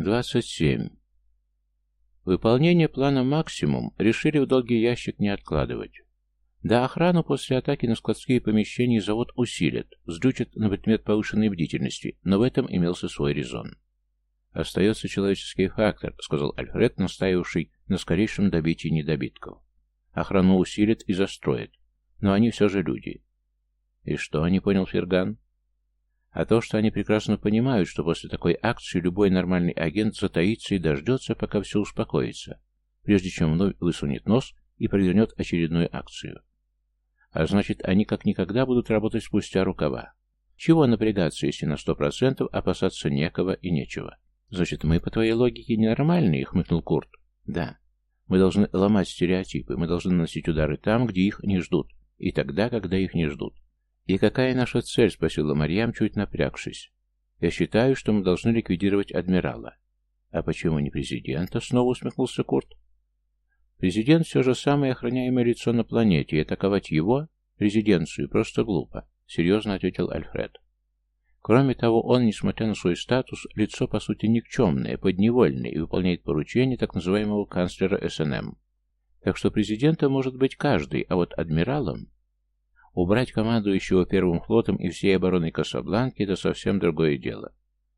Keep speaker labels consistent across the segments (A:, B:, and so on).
A: 27. Выполнение плана «Максимум» решили в долгий ящик не откладывать. Да, охрану после атаки на складские помещения завод усилят, взлючат на предмет повышенной бдительности, но в этом имелся свой резон. «Остается человеческий фактор», — сказал Альфред, настаивавший на скорейшем добитии недобитков. «Охрану усилят и застроят, но они все же люди». «И что?» — не понял Ферган а то, что они прекрасно понимают, что после такой акции любой нормальный агент затаится и дождется, пока все успокоится, прежде чем вновь высунет нос и провернет очередную акцию. А значит, они как никогда будут работать спустя рукава. Чего напрягаться, если на сто процентов опасаться некого и нечего? Значит, мы, по твоей логике, ненормальные, хмыкнул Курт. Да. Мы должны ломать стереотипы, мы должны наносить удары там, где их не ждут, и тогда, когда их не ждут. «И какая наша цель?» — спросила Марьям, чуть напрягшись. «Я считаю, что мы должны ликвидировать адмирала». «А почему не президента?» — снова усмехнулся Курт. «Президент все же самое охраняемое лицо на планете, и атаковать его, резиденцию, просто глупо», — серьезно ответил Альфред. Кроме того, он, несмотря на свой статус, лицо по сути никчемное, подневольное и выполняет поручения так называемого канцлера СНМ. Так что президентом может быть каждый, а вот адмиралом Убрать командующего Первым флотом и всей обороной Касабланки – это совсем другое дело.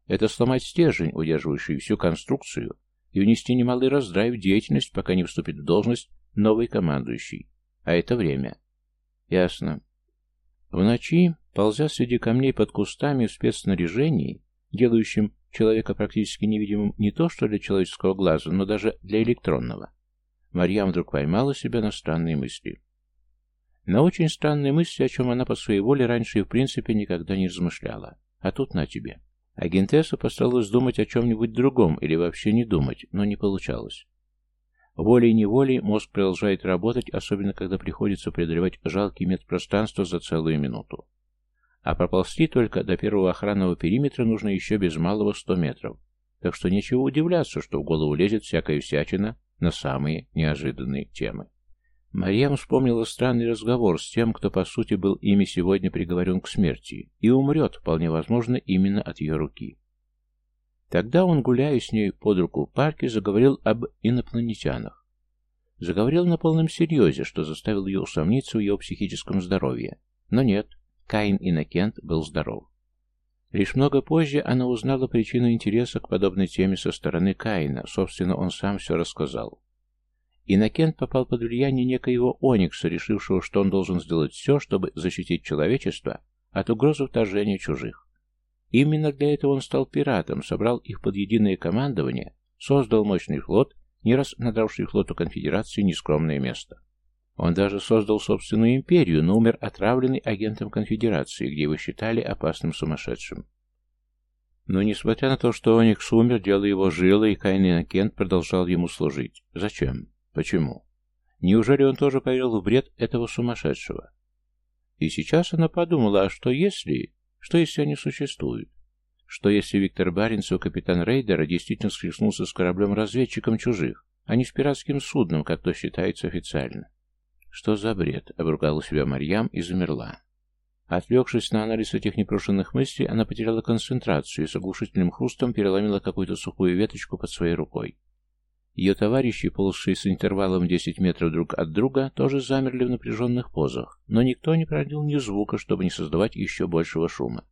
A: Это сломать стержень, удерживающий всю конструкцию, и внести немалый раздрай в деятельность, пока не вступит в должность новый командующий. А это время. Ясно. В ночи, ползя среди камней под кустами в спецснаряжении, делающим человека практически невидимым не то что для человеческого глаза, но даже для электронного, Марьям вдруг поймала себя на странные мысли. На очень странные мысли, о чем она по своей воле раньше и в принципе никогда не размышляла. А тут на тебе. Агентесса постаралась думать о чем-нибудь другом или вообще не думать, но не получалось. Волей-неволей мозг продолжает работать, особенно когда приходится преодолевать жалкий метр пространства за целую минуту. А проползти только до первого охранного периметра нужно еще без малого сто метров. Так что нечего удивляться, что в голову лезет всякая всячина на самые неожиданные темы. Марьям вспомнила странный разговор с тем, кто, по сути, был ими сегодня приговорен к смерти, и умрет, вполне возможно, именно от ее руки. Тогда он, гуляя с ней под руку в парке, заговорил об инопланетянах. Заговорил на полном серьезе, что заставило ее усомниться в ее психическом здоровье. Но нет, Каин Иннокент был здоров. Лишь много позже она узнала причину интереса к подобной теме со стороны Каина, собственно, он сам все рассказал. Иннокент попал под влияние некоего Оникса, решившего, что он должен сделать все, чтобы защитить человечество от угрозы вторжения чужих. Именно для этого он стал пиратом, собрал их под единое командование, создал мощный флот, не раз надравший флоту конфедерации нескромное место. Он даже создал собственную империю, но умер отравленный агентом конфедерации, где его считали опасным сумасшедшим. Но несмотря на то, что Оникс умер, дело его жило, и Каин Иннокент продолжал ему служить. Зачем? Почему? Неужели он тоже поверил в бред этого сумасшедшего? И сейчас она подумала, а что если... Что если они существуют? Что если Виктор Баренцев, капитан рейдера, действительно схлестнулся с кораблем-разведчиком чужих, а не с пиратским судном, как то считается официально? Что за бред? Обругала себя Марьям и замерла. Отвлекшись на анализ этих непрошенных мыслей, она потеряла концентрацию и с оглушительным хрустом переломила какую-то сухую веточку под своей рукой. Ее товарищи, ползшие с интервалом 10 метров друг от друга, тоже замерли в напряженных позах, но никто не проронил ни звука, чтобы не создавать еще большего шума.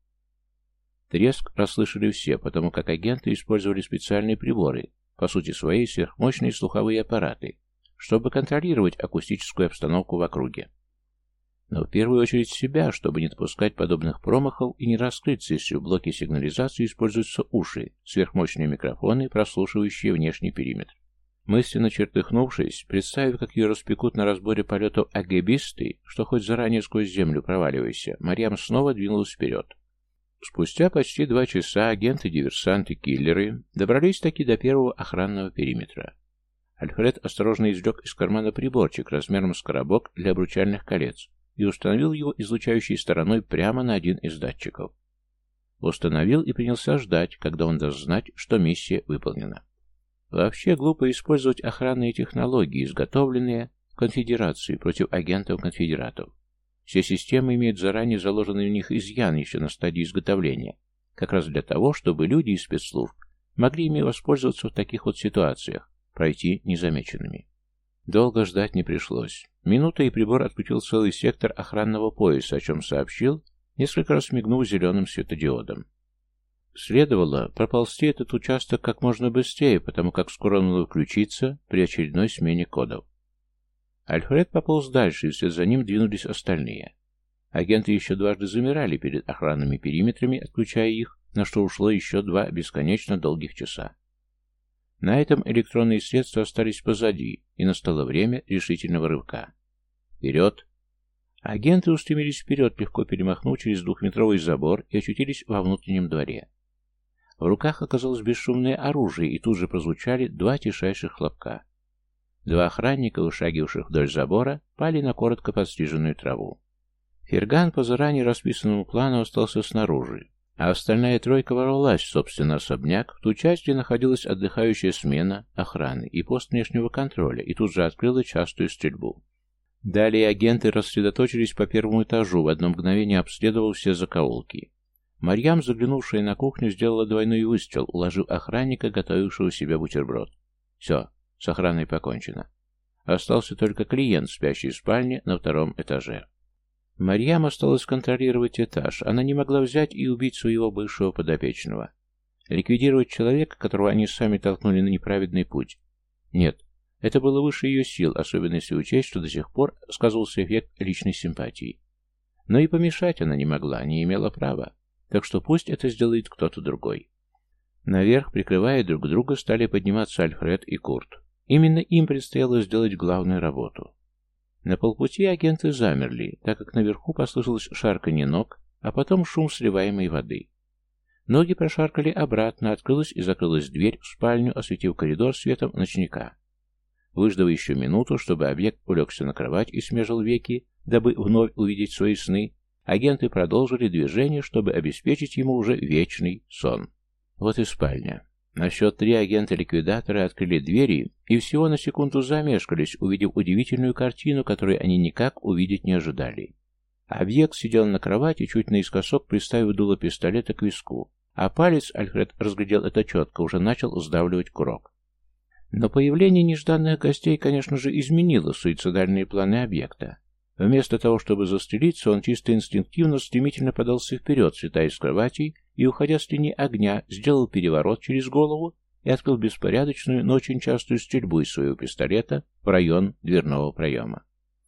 A: Треск расслышали все, потому как агенты использовали специальные приборы, по сути своей сверхмощные слуховые аппараты, чтобы контролировать акустическую обстановку в округе. Но в первую очередь себя, чтобы не допускать подобных промахов и не раскрыться, если в блоке сигнализации используются уши, сверхмощные микрофоны, прослушивающие внешний периметр. Мысленно чертыхнувшись, представив, как ее распекут на разборе полетов агебисты, что хоть заранее сквозь землю проваливайся, Марьям снова двинулась вперед. Спустя почти два часа агенты, диверсанты, киллеры добрались таки до первого охранного периметра. Альфред осторожно извлек из кармана приборчик размером с коробок для обручальных колец и установил его излучающей стороной прямо на один из датчиков. Установил и принялся ждать, когда он даст знать, что миссия выполнена. Вообще глупо использовать охранные технологии, изготовленные в конфедерации против агентов-конфедератов. Все системы имеют заранее заложенный в них изъян еще на стадии изготовления, как раз для того, чтобы люди из спецслужб могли ими воспользоваться в таких вот ситуациях, пройти незамеченными. Долго ждать не пришлось. Минута и прибор отключил целый сектор охранного пояса, о чем сообщил, несколько раз мигнув зеленым светодиодом. Следовало проползти этот участок как можно быстрее, потому как скоро он включится при очередной смене кодов. Альфред пополз дальше, и вслед за ним двинулись остальные. Агенты еще дважды замирали перед охранными периметрами, отключая их, на что ушло еще два бесконечно долгих часа. На этом электронные средства остались позади, и настало время решительного рывка. Вперед! Агенты устремились вперед, легко перемахнув через двухметровый забор и очутились во внутреннем дворе. В руках оказалось бесшумное оружие, и тут же прозвучали два тишайших хлопка. Два охранника, вышагивавших вдоль забора, пали на коротко подстриженную траву. Ферган по заранее расписанному плану остался снаружи, а остальная тройка ворвалась в особняк, в ту часть, где находилась отдыхающая смена, охраны и пост внешнего контроля, и тут же открыла частую стрельбу. Далее агенты рассредоточились по первому этажу, в одно мгновение обследовал все закоулки. Марьям, заглянувшая на кухню, сделала двойной выстрел, уложив охранника, готовившего себе бутерброд. Все, с охраной покончено. Остался только клиент, спящий в спальне на втором этаже. Марьям осталось контролировать этаж. Она не могла взять и убить своего бывшего подопечного. Ликвидировать человека, которого они сами толкнули на неправедный путь. Нет, это было выше ее сил, особенно если учесть, что до сих пор сказывался эффект личной симпатии. Но и помешать она не могла, не имела права. Так что пусть это сделает кто-то другой. Наверх, прикрывая друг друга, стали подниматься Альфред и Курт. Именно им предстояло сделать главную работу. На полпути агенты замерли, так как наверху послышалось шарканье ног, а потом шум сливаемой воды. Ноги прошаркали обратно, открылась и закрылась дверь в спальню, осветив коридор светом ночника. Выждав еще минуту, чтобы объект улегся на кровать и смежил веки, дабы вновь увидеть свои сны, Агенты продолжили движение, чтобы обеспечить ему уже вечный сон. Вот и спальня. На счет три агента-ликвидатора открыли двери и всего на секунду замешкались, увидев удивительную картину, которую они никак увидеть не ожидали. Объект сидел на кровати, чуть наискосок приставив дуло пистолета к виску, а палец, Альфред разглядел это четко, уже начал сдавливать курок. Но появление нежданных гостей, конечно же, изменило суицидальные планы объекта. Вместо того, чтобы застрелиться, он чисто инстинктивно стремительно подался вперед, слетая с кровати и, уходя с линии огня, сделал переворот через голову и открыл беспорядочную, но очень частую стрельбу из своего пистолета в район дверного проема.